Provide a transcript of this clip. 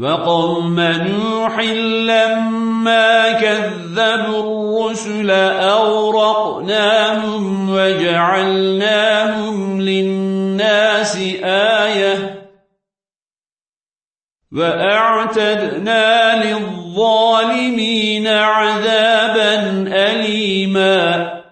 وقوم نوح لما كذبوا الرسل أورقناهم وجعلناهم للناس آية وأعتدنا للظالمين عذابا أليما